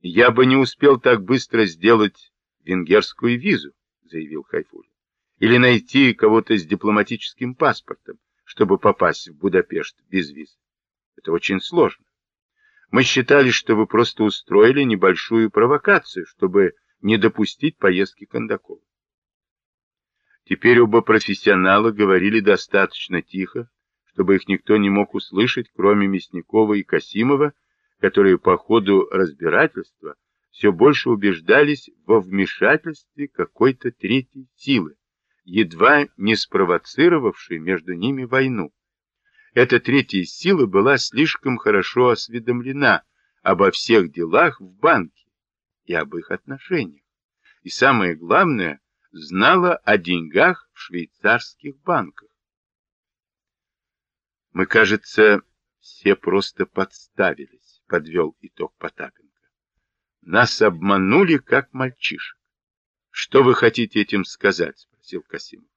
Я бы не успел так быстро сделать венгерскую визу, заявил Хайфулин. Или найти кого-то с дипломатическим паспортом, чтобы попасть в Будапешт без визы. Это очень сложно. Мы считали, что вы просто устроили небольшую провокацию, чтобы не допустить поездки Кондакова. Теперь оба профессионала говорили достаточно тихо, чтобы их никто не мог услышать, кроме Мясникова и Касимова, которые по ходу разбирательства все больше убеждались во вмешательстве какой-то третьей силы, едва не спровоцировавшей между ними войну. Эта третья сила была слишком хорошо осведомлена обо всех делах в банке и об их отношениях. И самое главное, знала о деньгах в швейцарских банках. Мы, кажется, все просто подставились, подвел итог Потапенко. Нас обманули, как мальчишек. Что вы хотите этим сказать? спросил Касимов.